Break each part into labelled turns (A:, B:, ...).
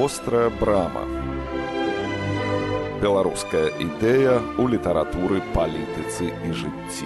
A: вострая брама. Беларуская ідэя ў літаратуры палітыцы і жыцці.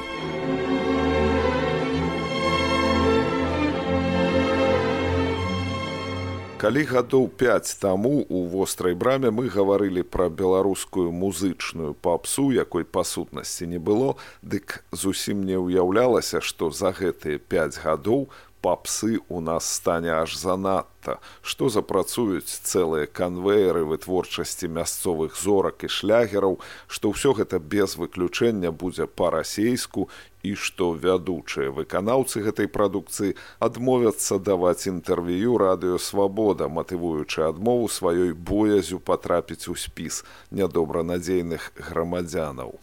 A: Калі гадоў 5 таму у вострай браме мы гаварылі пра беларускую музычную папсу якой па сутнасці не было дык зусім не ўяўлялася што за гэтыя 5 гадоў папсы у нас стане аж занадта, што запрацуюць цэлыя канвееры вытворчасці мясцовых зорак і шлягераў, што ўсё гэта без выключэння будзе па-расейску і што вядучыя выканаўцы гэтай прадукцыі адмовяцца даваць інтэрв'ю радыёвабода, матывуючы адмову сваёй боязю патрапіць у спіс нядобранадзейных грамадзянаў.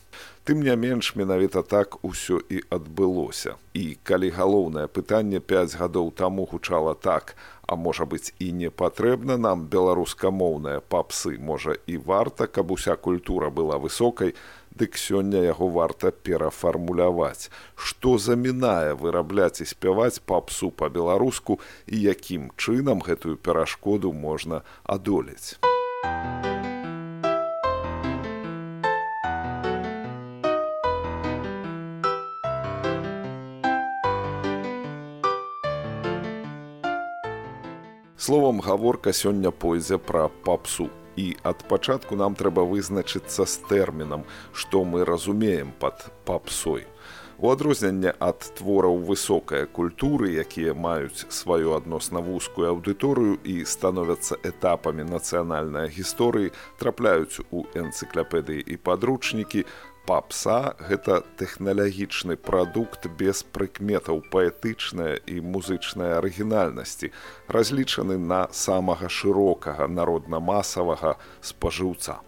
A: Тым не менш менавіта так усё і адбылося. І калі галоўнае пытанне 5 гадоў таму гучала так, а можа быць і не патрэбна нам беларускамоўныя папсы, можа і варта, каб уся культура была высокай, дык сёння яго варта перафармуляваць. Што замінае вырабляць і спяваць папсу па-беларуску і якім чынам гэтую перашкоду можна адолець. Словом гаворка сёння пойдзе пра папсу. І ад пачатку нам трэба вызначыцца з тэрмінам, што мы разумеем пад папсой. У адрозненне ад твораў высокай культуры, якія маюць сваю адносна вузкую аўдыторыю і становяцца этапамі нацыянальнай гісторыі, трапляюць у энцыклапедыі і падручнікі, папса. Гэта тэхналагічны прадукт без прыкметаў паэтычная і музычная арыгінальнасці разлічаны на самага шырокага народна-масавага спажыўца.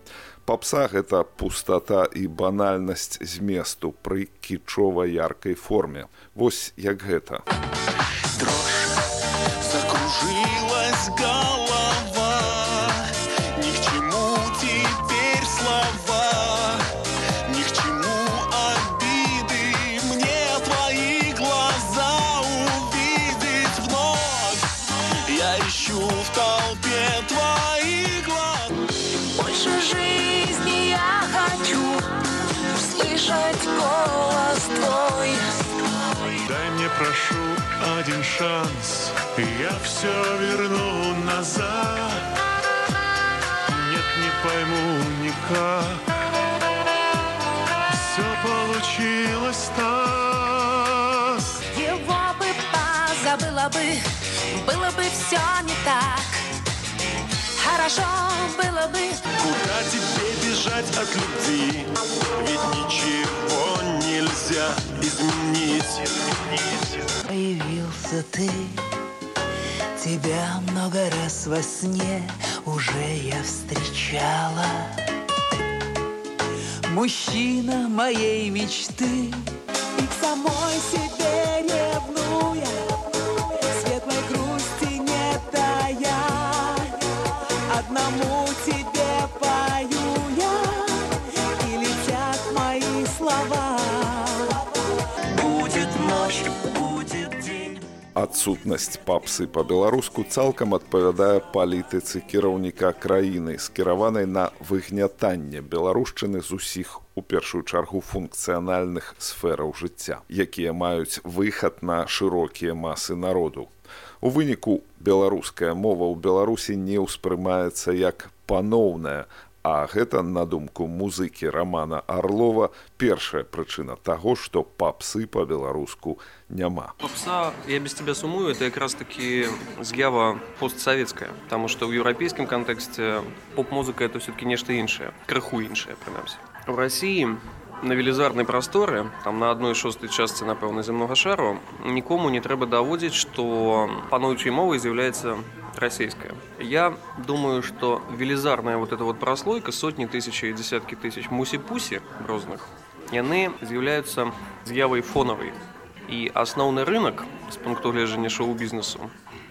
A: Папса гэта пустата і банальнасць зместу пры кічова яркай форме. Вось як гэта. Закружилась голова
B: шанс я все верну назад. Нет не пойму никак. Все получилось так.
C: Его бы позабыла бы было бы все не так хорошо было бы.
B: Куда тебе бежать от любви? Ведь ничего нельзя изменить.
D: Появился ты. Тебя много раз во сне уже я встречала. Мужчина моей мечты. И к самой себе ревнуя
A: адсутнасць папсы па-беларуску цалкам адпавядае палітыцы кіраўніка краіны скіраванай на выгнятанне беларушчыны з усіх у першую чаргу функцыянальных сфераў жыцця якія маюць выхад на шырокія масы народу у выніку беларуская мова ў беларусі не ўспрымаецца як паноўная А гэта на думку музыкі романа орлова першая прычына таго што папсы по-беларуску няма.
E: Попса я без тебя сумую это якраз таки з'ява постсавецкая потому что ў еўрапейскім кантэксце поп-музыка это все-таки нешта іншае крыху іншае прынамсі в россии на велізарнай прасторы там на адной шостой частцы напэўна зямнога шару нікому не трэба даводзіць што пануючай мовай з'яўляецца российская. Я думаю, что велизарная вот эта вот прослойка, сотни тысяч и десятки тысяч муси-пуси розных, яны з'яўляюцца з'явай фонавай. І асноўны рынок з пункту гледжання шоу-бізнесу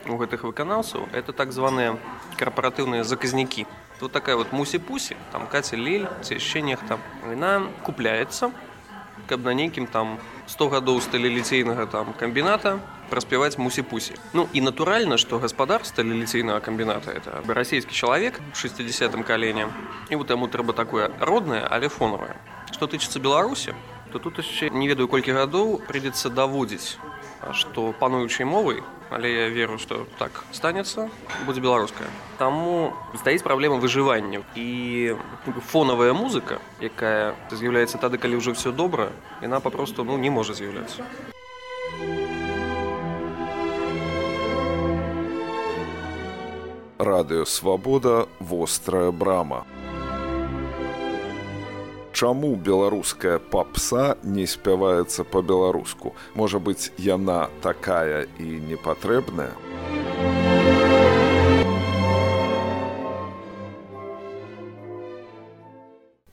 E: у гэтых выканаўцаў это так званыя карпаратыўныя заказнікі. Тут такая вот муси-пуси, там Катя Лель, ці яшчэ нехта. Яна купляецца, каб на нейкім там 100 гадоў сталеліцейнага там камбіната праспяваць мусі-пусі Ну і натуральна што гаспадар сталеліцейнага камбіната это расійскі чалавек 60 калене і вот таму трэба такое роднае але фонавае што тычыцца беларусі то тут яшчэ не ведаю колькі гадоў прыйдзецца даводзіць што пануючай мовай але я веру што так станецца будзе беларуская таму стаіць праблема выжывання і фонавая музыка якая з'яўляецца тады калі ўжо все добра яна папросту ну не можа з'яўляцца.
A: Радыё свабода вострая брама Чаму беларуская папса не спяваецца па-беларуску? Можа быць яна такая і непатрэбная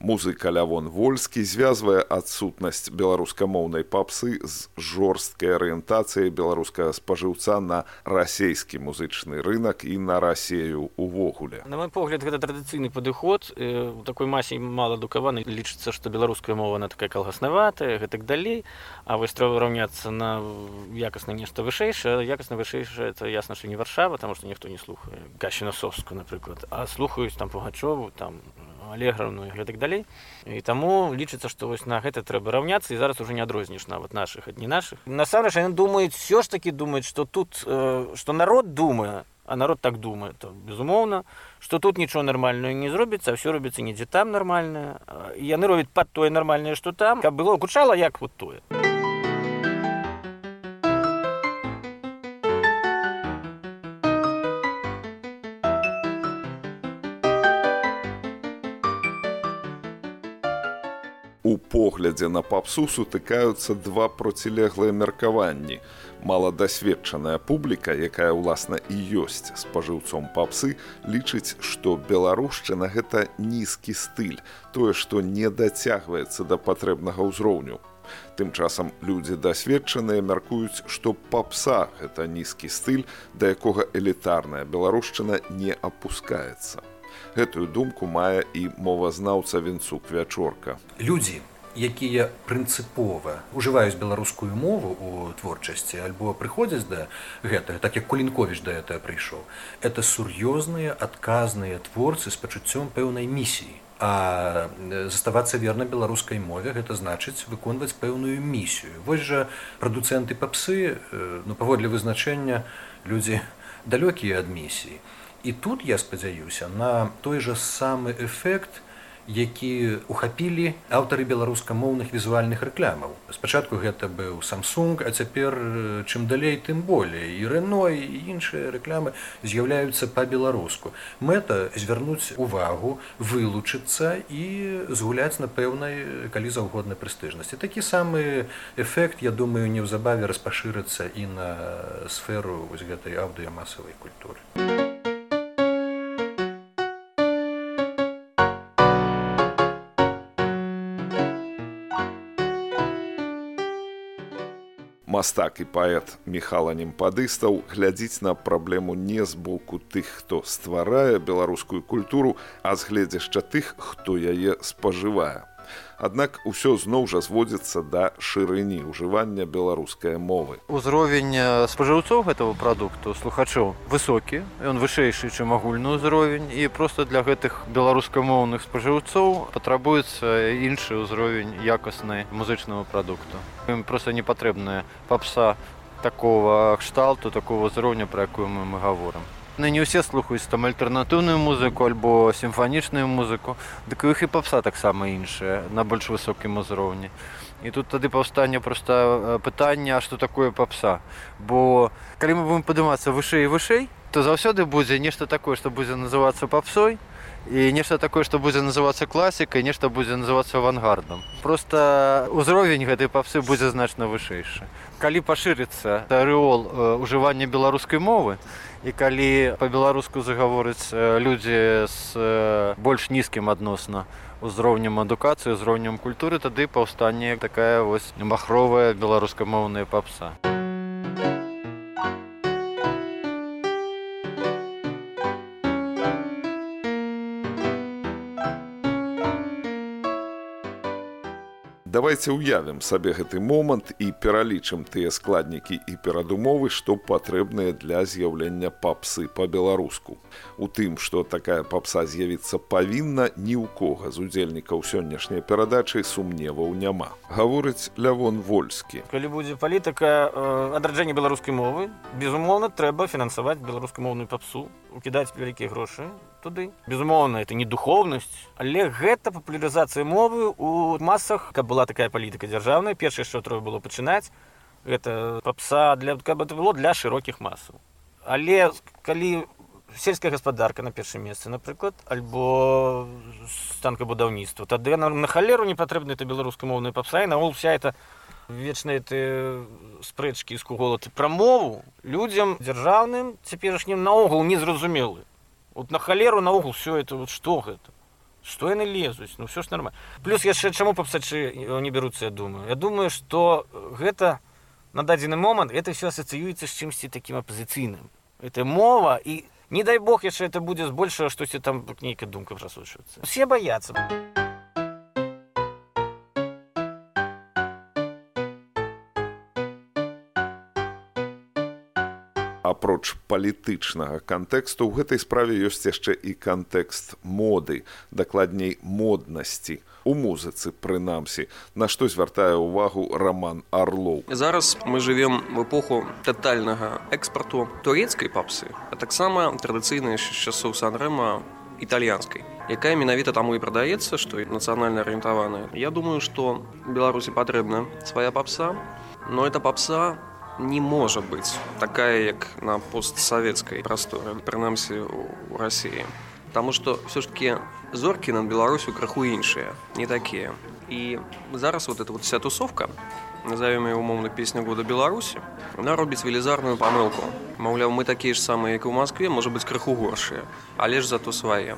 A: музыка лявон вольскі звязвае адсутнасць беларускамоўнай папсы з жорсткай арыентацыяй беларускага спажыўца на расійскі музычны рынок і на рассею увогуле
F: на мой погляд гэта традыцыйны падыход у такой масе мала адукаваны лічыцца што беларуская мова на такая калгаснаватая гэтак далей а вось трэба раўняцца на якасна нешта вышэйшае якасна вышэйшае это ясна што не варшава там што ніхто не слухае гащина соску напрыклад а слухаюць там пугачову там алегравну і гэтак далей. І таму лічыцца што вось на гэта трэба раўняцца і зараз уже не адрозніш нават наших ад не наших насамрэч яны думаюць все ж таки думаюць что тут э, что народ думае а народ так думае то безумоўна что тут нічого нармальную не зробіцца все робіцца недзе там нармальная яны робяць под тое нармальнае что там. Каб было гучала як вот тое. а
A: поглядзе на папсу сутыкаюцца два процілеглыя меркаванні. Маладасведчаная публіка, якая ўласна і ёсць спажыўцом папсы, лічыць, што беларушчына гэта нізкі стыль, тое, што не дацягваецца да патрэбнага ўзроўню. Тым часам людзі дасведчаныя мяркуюць, што папса гэта нізкі стыль, да якога элітарная беларушчына не апускаецца. Гэтую думку мае і мовазнаўца вінцук вячорка.
G: Людзі якія прынцыпова ужываюць беларускую мову у творчасці альбо прыходзяць да гэтага так як кулінковіч да это прыйшоў это сур'ёзныя адказныя творцы з пачуццём пэўнай місіі. А заставацца верна беларускай мове гэта значыць выконваць пэўную місію. Вось жа прадуцэнты папсы ну паводле вызначэння людзі далёкія ад місіі. І тут я спадзяюся на той жа самы эфект, які ухапілі аўтары беларускамоўных візуальных рэклямаў. Спачатку гэта быў Samsung, а цяпер чым далей тым болей і рэной і іншыя рэклямы з'яўляюцца па-беларуску. Мэта звярнуць увагу, вылучыцца і згуляць на пэўнай калі заўгоднай прэстыжнасці. Такі самы эфект, я думаю, неўзабаве распашырыцца і на сферу вось гэтай аўдыямасавай культуры.
A: Мастак і паэт михала немпадыстаў глядзіць на праблему не з боку тых хто стварае беларускую культуру а з гледзяшча тых хто яе спажывае Аднак усё зноў жа зводзіцца да шырыні ўжывання беларускай мовы.
H: Узровень спажыўцоў гэтага прадукту слухачоў высокі, ён вышэйшы, чым агульны ўзровень і проста для гэтых беларускамоўных спажыўцоў патрабуецца іншы ўзровень якаснай музычнага прадукту. Ім проста не патрэбная папса такого кшталту такого ўзроўня, пра якую мы мы гаворам не ўсе слухаюць там альтэрнатыўную музыку альбо сімфанічную музыку. Дык іх і папса таксама іншая на больш высокім узроўні. І тут тады паўстане проста пытання што такое папса? Бо калі мы будем падымацца вышэй і вышэй то заўсёды будзе нешта такое што будзе называцца папсой і нешта такое што будзе называцца класікай нешта будзе называцца авангардам. Просто ўзровень гэтай папсы будзе значна вышэйшы. Калі пашырыцца арэол ужывання беларускай мовы і калі па-беларуску загаворыць людзі з больш нізкім адносна узроўнем адукацыі узроўнем культуры тады паўстанне такая вось махровая беларускамоўная папса
A: давайте ўявім сабе гэты момант і пералічым тыя складнікі і перадумовы што патрэбныя для з'яўлення папсы па-беларуску. У тым што такая папса з'явіцца павінна ні ў кога з удзельнікаў сённяшняй перадачы сумневаў няма. Гаворыць лявон вольскі.
F: Калі будзе палітыка э, адраджэння беларускай мовы безумоўна трэба фінансаваць беларускамоўную папсу укідаць вялікія грошы туды. Безумоўна это не духовнасць але гэта папулярызацыя мовы у масах. Каб была такая палітыка дзяржаўная першае што трэба было пачынаць гэта папса для каб это было для шырокіх масаў. Але калі сельская гаспадарка на першым месцы напрыклад альбо станкабудаўніцтва тады на, на халеру не патрэбна это беларускамоўная папса і наол вся это вечныя ты спрэчкі з куголаты пра мову людзям дзяржаўным цяперашнім наогул незразумелы вот на халеру наогул все это вот что гэта? Что яны лезуць? Ну все ж нормально. Плюс яшчэ чаму папсачы не бяруцца я думаю. Я думаю что гэта на дадзены момант это все асацыюецца з чымсьці таким апозіцыйным это мова і не дай бог яшчэ это будзе збольшага штосьці там нейкая думка прасочваецца все баяцца
A: апроч палітычнага кантэксту ў гэтай справе ёсць яшчэ і кантэкст моды дакладней моднасці у музыцы прынамсі на што звяртае ўвагу роман орлоў
E: зараз мы живвем в эпоху тотальнага экспарту турецкай папсы а таксама традыцыйныя часоў санрэма італьянскай якая менавіта таму і прадаецца што нацыянальна арыентаваная. Я думаю што беларусі патрэбна свая папса но это папса не можа быць такая як на постсавецкай прасторы прынамсі у рассіі Таму што ўсё ж таки зоркі над беларусю крыху іншыя не такія. І зараз вот эта вот вся тусовка назовем умоўна песня года беларусі она робіць велізарную памылку. Маўляў мы такія ж самыя як у москве можа быть крыху горшыя але ж зато свае.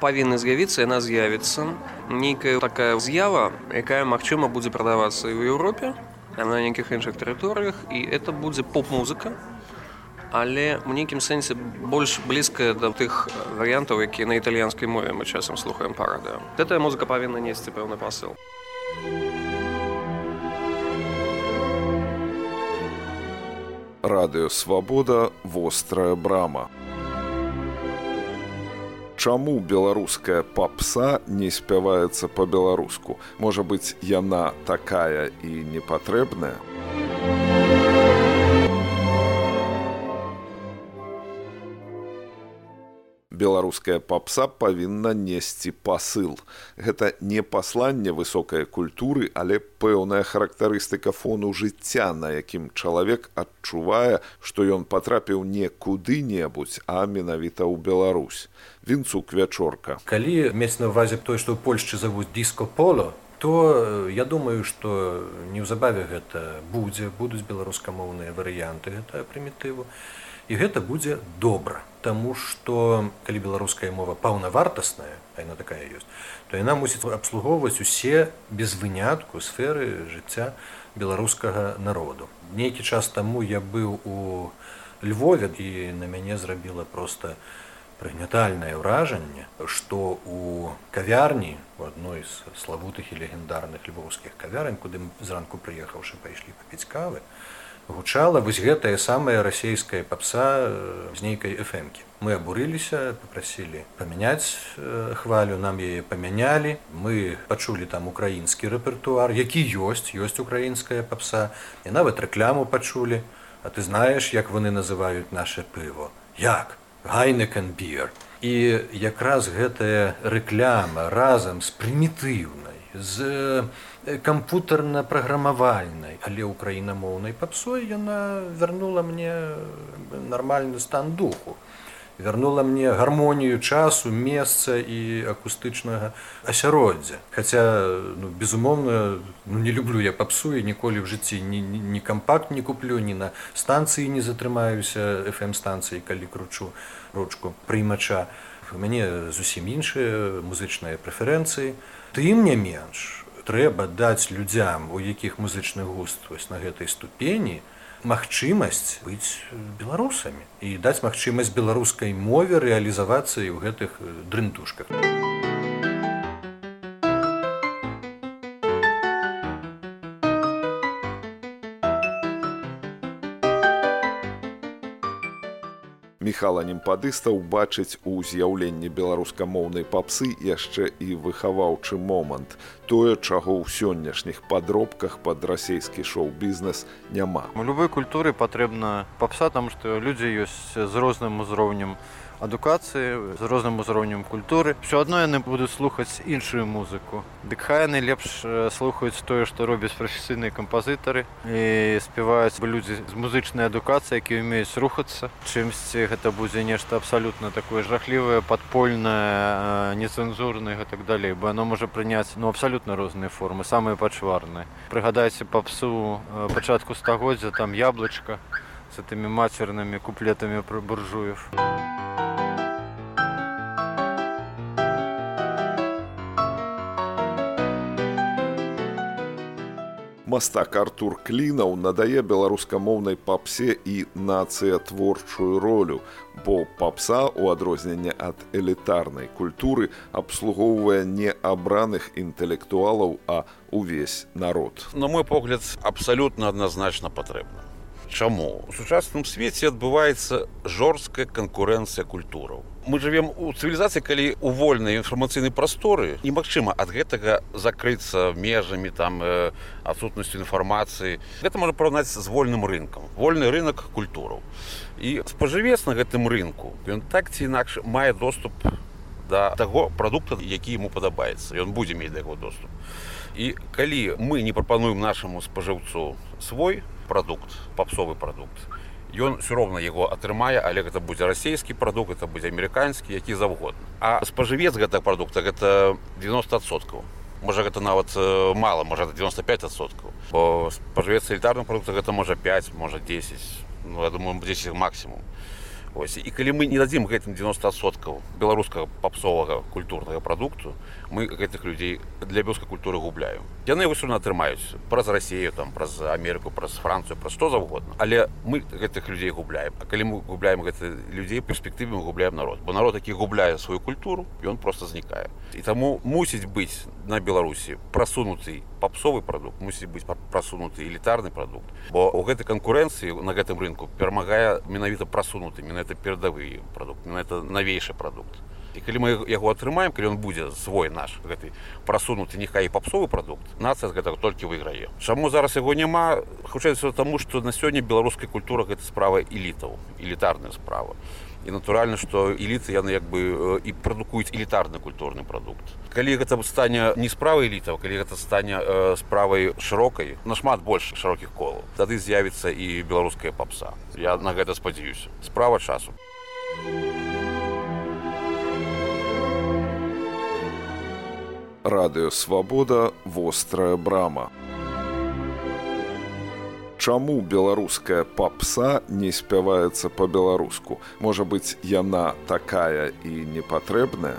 E: Павінны з'явіцца яна з'явіцца. Нейкая такая з'ява якая магчыма будзе прадавацца і ў еўропе на нейкіх іншых тэрыторыях і это будзе поп-музыка але у нейкім сэнсе больш блізкая да тых варыянтаў якія на італьянскай мове мы часам слухаем парады гэтая музыка павінна несці пэўны пасыл.
A: Радыё свабода вострая брама чаму беларуская папса не спяваецца по-беларуску можа быць яна такая і непатрэбная беларуская папса павінна несці пасыл. Гэта не пасланне высокай культуры, але пэўная характарыстыка фону жыцця, на якім чалавек адчувае, што ён патрапіў не куды-небудзь, а менавіта ў Беларусь. Вінцук вячорка.
G: Калі мець на ўвазе той, што ў Польшчы завуць дыско-поло, то э, я думаю, што неўзабаве гэта будзе, будуць беларускамоўныя варыянты гэтага прымітыву і гэта будзе добра Таму што калі беларуская мова паўнавартасная яна такая ёсць то яна мусіць абслугоўваць усе без вынятку сферы жыцця беларускага народу. Нейкі час таму я быў у Львове і на мяне зрабіла проста прыгнятальнае ўражанне што у кавярні у адной з славутых і легендарных львоўскіх кавярань куды зранку прыехаўшы пайшлі папіць кавы гучала вось гэтая самая расійская папса з э, нейкай эфемкі мы абурыліся попрасілі памяняць э, хвалю нам яе памянялі. Мы пачулі там украінскі рэпертуар які ёсць ёсць украінская папса. І нават рэкляму пачулі. А ты знаеш як вони называюць наше пыво? Як? Гайнекенбір і якраз гэтая рэкляма разам з прымітыўнай з кампутарна-праграмавальнай, але ўкраінамоўнай папсой яна вярнула мне нармальны стан духу. Вярнула мне гармонію часу, месца і акустычнага асяроддзя. Хаця ну, безумоўна ну, не люблю я папсу і ніколі ў жыцці ні, ні, ні кампакт не куплю, ні на станцыі не затрымаюся FM-станцыі, калі кручу ручку прыймача. У мяне зусім іншыя музычныя прэферэнцыі. Тым не менш трэба даць людзям, у якіх музычны густ вось на гэтай ступені магчымасць быць беларусамі і даць магчымасць беларускай мове рэалізавацца і ў гэтых дрынтушках.
A: Міхала немпадыстаў бачыць у з'яўленні беларускамоўнай папсы яшчэ і выхаваўчы момант. Тое, чаго ў сённяшніх падробках пад расійскі шоу-бізнес няма.
H: У любой культуры патрэбна папса, там што людзі ёсць з розным узроўнем адукацыі з розным узроўнем культуры. Все адно яны будуць слухаць іншую музыку. Дык хай яны лепш слухаюць тое што робяць прафесійныя кампазітары і спяваюць людзі з музычнай адукацыі які умеюць рухацца чымсьці гэта будзе нешта абсалютна такое жахлівае падпольнае нецэнзурнае так далей бо оно можа прыняць ну абсалютна розныя формы самыя пачварныя. Прыгадайце папсу пачатку стагоддзя там яблычка з тымі мацернымі куплетамі пра буржуев
A: мастак артур клінаў надае беларускамоўнай папсе і нацыя творчую ролю бо папса у адрозненне ад элітарнай культуры абслугоўвае не абраных інтэлектуалаў а увесь народ.
I: На мой погляд абсалютна адназначна патрэбна Чаму? У сучасным свеце адбываецца жорсткая канкурэнцыя культураў. Мы живвем у цывілізацыі калі у вольнай інфармацыйнай прасторы немагчыма ад гэтага закрыцца межамі там адсутнасцю інфармацыі. Гэта можа параўнаць з вольным рынкам. Вольны рынок культураў. І спажывец на гэтым рынку ён так ці інакш мае доступ да таго прадукта які ему падабаецца. Ён будзе мець да яго доступ. І калі мы не прапануем нашаму спажыўцу свой прадукт папсовы прадукт то ён все роўна яго атрымае але гэта будзе расійскі прадукт это будзе амерыканскі які заўгодна а спажывец гэтага прадукта гэта 90соткаў можа гэта нават мала можа 95соткаў бо спажывец элітарным прадукта гэта можа 5 можа 10 ну, я думаю 10 максімум Ось. і калі мы не дадзім гэтым 90соткаў беларускага папсовага культурнага прадукту мы гэтых людзей для белскай культуры губляем. Яны ўсё атрымаюць праз рассею там праз Амерыку праз францыю пра што заўгодна. Але мы гэтых людзей губляем. А калі мы губляем гэты людзей перспектыве мы губляем народ. Бо народ які губляе сваю культуру ён просто знікае. І таму мусіць быць на беларусі прасунуты папсовы прадукт мусіць быць прасунуты элітарны прадукт. Бо у гэтай канкурэнцыі на гэтым рынку перамагае менавіта прасунуты менавіта перадавы прадукт это навейшы прадукт. І калі мы яго атрымаем калі ён будзе свой наш гэты прасунуты нехай папсовы прадукт нацыя з гэтага толькі выйграе. Чаму зараз яго няма? Хутчайся таму што на сёння беларускай культура гэта справа элітаў элітарная справа і натуральна што эліты яны як бы і прадукуюць элітарны культурны прадукт калі гэта стане не справай элітаў калі гэта стане э, справай шырокай нашмат больш шырокіх колаў тады з'явіцца і беларуская папса я на гэта спадзяюся справа часу
A: радыё свабода вострая брама Чаму беларуская папса не спяваецца па-беларуску? Можа быць яна такая і непатрэбная?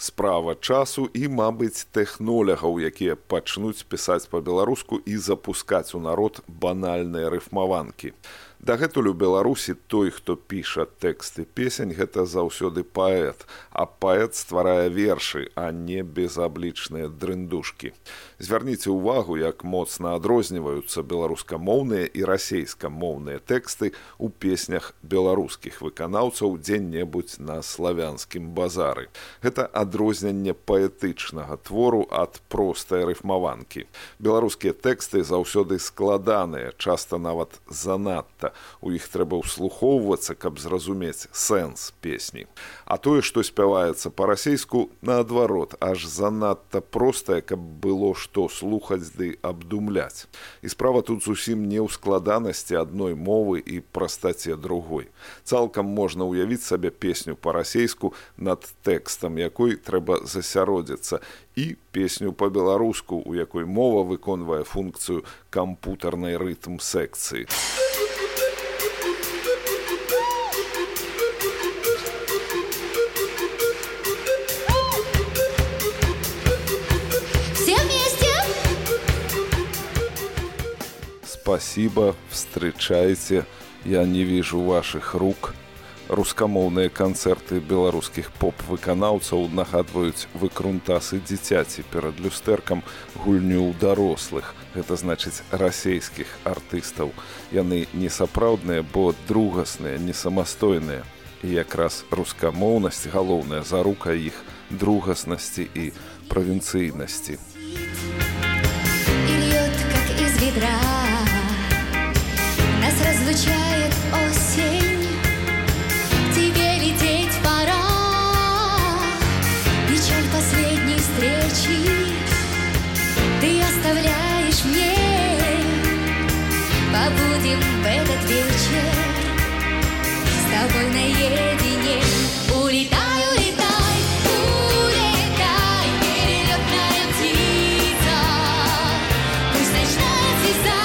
A: Справа часу і мабыць тэхнолягаў якія пачнуць пісаць па-беларуску і запускаць у народ банальныя рыфмаванкі Дагэтуль у Беларусі той, хто піша тэксты песень, гэта заўсёды паэт, а паэт стварае вершы, а не безаблічныя дрындушкі. Звярніце ўвагу, як моцна адрозніваюцца беларускамоўныя і расейскамоўныя тэксты ў песнях беларускіх выканаўцаў дзе-небудзь на славянскім базары. Гэта адрозненне паэтычнага твору ад простай рыфмаванкі. Беларускія тэксты заўсёды складаныя, часта нават занадта у іх трэба ўслухоўвацца каб зразумець сэнс песні а тое што спяваецца па-расейску наадварот аж занадта простае каб было што слухаць ды абдумляць. І справа тут зусім не ў складанасці адной мовы і прастаце другой. Цалкам можна ўявіць сабе песню па-расейску над тэкстам якой трэба засяродзіцца і песню па-беларуску у якой мова выконвае функцыю кампутарнай рытм секцыі спасибо, встречайте, я не вижу ваших рук. Рускамоўныя канцэрты беларускіх поп-выканаўцаў нагадваюць выкрунтасы дзіцяці перад люстэркам гульню ў дарослых. Гэта значыць расейскіх артыстаў. Яны не сапраўдныя, бо другасныя, не самастойныя. І якраз рускамоўнасць галоўная зарука іх другаснасці і правінцыйнасці.
J: из ведра тобой наедине Улетай, улетай, улетай Перелетная птица Пусть ночная звезда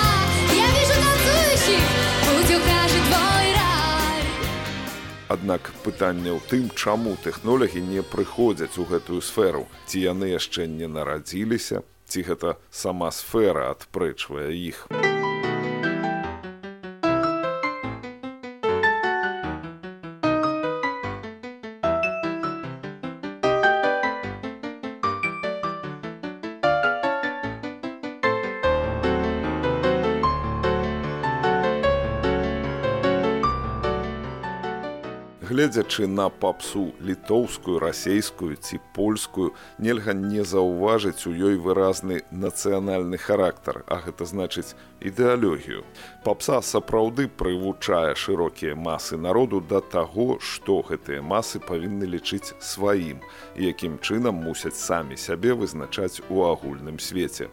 J: Я вижу танцующих Путь укажет твой рай
A: Аднак пытанне ў тым, чаму тэхнолагі не прыходзяць у гэтую сферу, ці яны яшчэ не нарадзіліся, ці гэта сама сфера адпрэчвае іх. Гледзячы на папсу літоўскую расейскую ці польскую нельга не заўважыць у ёй выразны нацыянальны характар а гэта значыць ідэалогію. Папса сапраўды прывучае шырокія масы народу да таго што гэтыя масы павінны лічыць сваім якім чынам мусяць самі сябе вызначаць у агульным свеце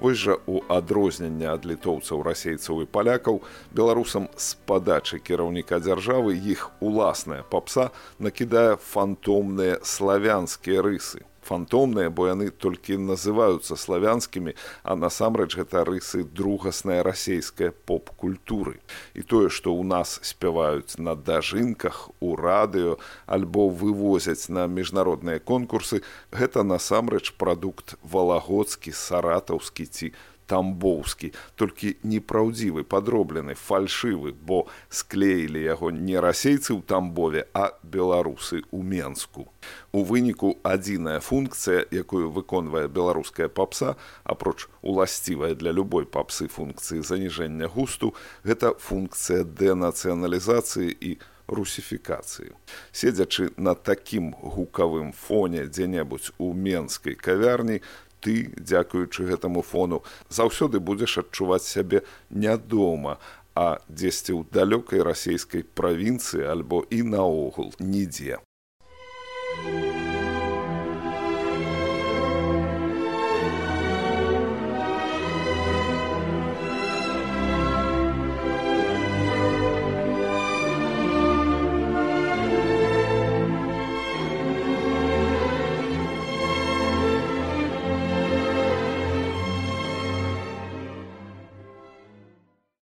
A: Вось жа у адрозненне ад літоўцаў расейцаў і палякаў. Беларусам з падачы кіраўніка дзяржавы іх уласная папса накідае фантомныя славянскія рысы фантомныя бо яны толькі называюцца славянскімі а насамрэч гэта рысы другаснай расейскай поп-культуры. І тое што ў нас спяваюць на дажынках у радыё альбо вывозяць на міжнародныя конкурсы гэта насамрэч прадукт валагодскі саратаўскі ці тамбоўскі толькі непраўдзівы падроблены фальшывы бо склеілі яго не расейцы ў тамбове а беларусы ў менску. У выніку адзіная функцыя якую выконвае беларуская папса апроч уласцівая для любой папсы функцыі заніжэння густу гэта функцыя дэнацыяналізацыі і русіфікацыі. Седзячы на такім гукавым фоне дзе-небудзь у менскай кавярні ты дзякуючы гэтаму фону заўсёды будзеш адчуваць сябе нядома а дзесьці ў далёкай расійскай правінцыі альбо і наогул нідзе. Thank you.